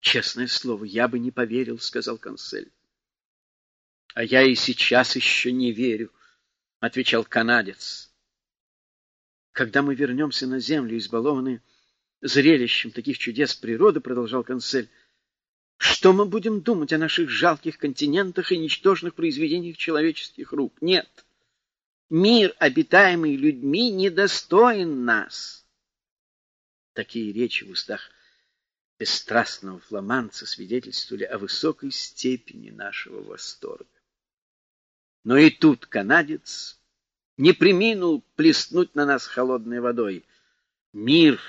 Честное слово, я бы не поверил, — сказал консель. — А я и сейчас еще не верю, — отвечал канадец. — Когда мы вернемся на землю, избалованные зрелищем таких чудес природы, — продолжал консель, — что мы будем думать о наших жалких континентах и ничтожных произведениях человеческих рук? Нет, мир, обитаемый людьми, недостоин нас. Такие речи в устах бесстрастного фламандца свидетельствовали о высокой степени нашего восторга. Но и тут канадец не приминул плеснуть на нас холодной водой. «Мир,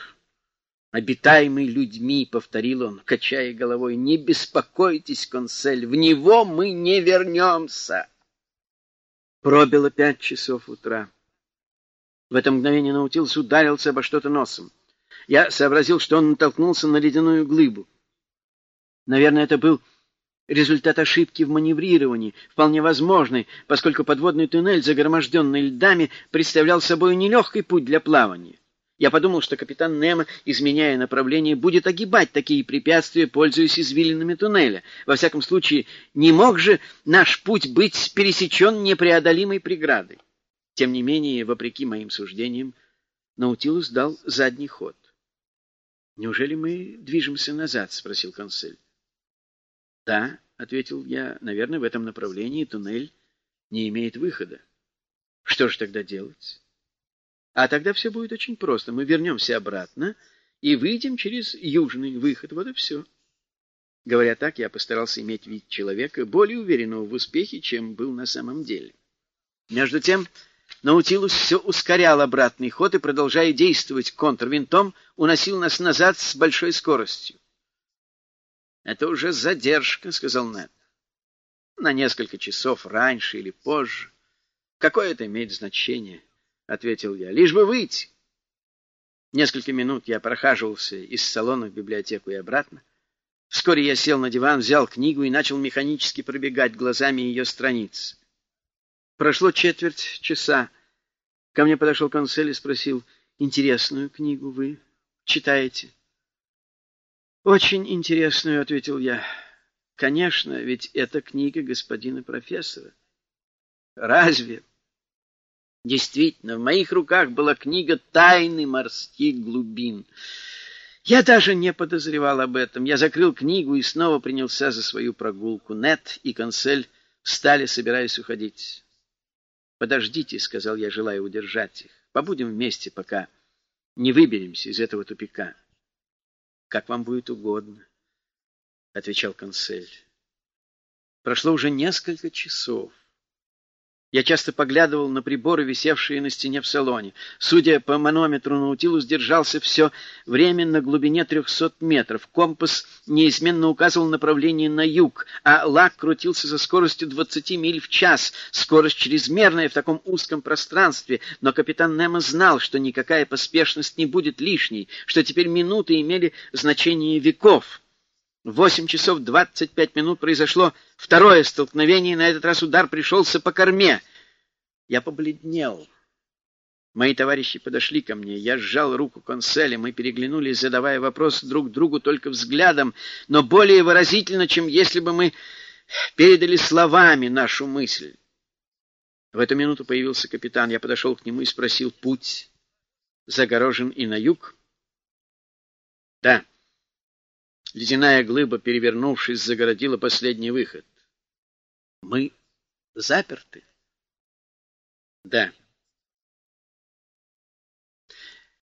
обитаемый людьми», — повторил он, качая головой, — «не беспокойтесь, консель, в него мы не вернемся». Пробило пять часов утра. В это мгновение Наутилус ударился обо что-то носом. Я сообразил, что он натолкнулся на ледяную глыбу. Наверное, это был результат ошибки в маневрировании, вполне возможный, поскольку подводный туннель, загроможденный льдами, представлял собой нелегкий путь для плавания. Я подумал, что капитан Немо, изменяя направление, будет огибать такие препятствия, пользуясь извилинами туннеля. Во всяком случае, не мог же наш путь быть пересечен непреодолимой преградой. Тем не менее, вопреки моим суждениям, Наутилус дал задний ход. Неужели мы движемся назад? — спросил консель. — Да, — ответил я, — наверное, в этом направлении туннель не имеет выхода. Что же тогда делать? А тогда все будет очень просто. Мы вернемся обратно и выйдем через южный выход. Вот и все. Говоря так, я постарался иметь вид человека, более уверенного в успехе, чем был на самом деле. Между тем... Наутилус все ускорял обратный ход и, продолжая действовать контрвинтом, уносил нас назад с большой скоростью. — Это уже задержка, — сказал Нед. — На несколько часов раньше или позже. Какое это имеет значение? — ответил я. — Лишь бы выйти. Несколько минут я прохаживался из салона в библиотеку и обратно. Вскоре я сел на диван, взял книгу и начал механически пробегать глазами ее страницы. Прошло четверть часа. Ко мне подошел консель и спросил, «Интересную книгу вы читаете?» «Очень интересную», — ответил я. «Конечно, ведь это книга господина профессора». «Разве?» Действительно, в моих руках была книга «Тайны морских глубин». Я даже не подозревал об этом. Я закрыл книгу и снова принялся за свою прогулку. Нет и консель встали, собираясь уходить. «Подождите», — сказал я, желая удержать их. «Побудем вместе, пока не выберемся из этого тупика». «Как вам будет угодно», — отвечал консель. Прошло уже несколько часов. Я часто поглядывал на приборы, висевшие на стене в салоне. Судя по манометру, Наутилус держался все время на глубине трехсот метров. Компас неизменно указывал направление на юг, а лак крутился со скоростью двадцати миль в час. Скорость чрезмерная в таком узком пространстве, но капитан Немо знал, что никакая поспешность не будет лишней, что теперь минуты имели значение веков. В восемь часов двадцать пять минут произошло второе столкновение, и на этот раз удар пришелся по корме. Я побледнел. Мои товарищи подошли ко мне. Я сжал руку конселя. Мы переглянулись, задавая вопрос друг другу только взглядом, но более выразительно, чем если бы мы передали словами нашу мысль. В эту минуту появился капитан. Я подошел к нему и спросил, путь загорожен и на юг? — Да. Ледяная глыба, перевернувшись, загородила последний выход. Мы заперты? Да.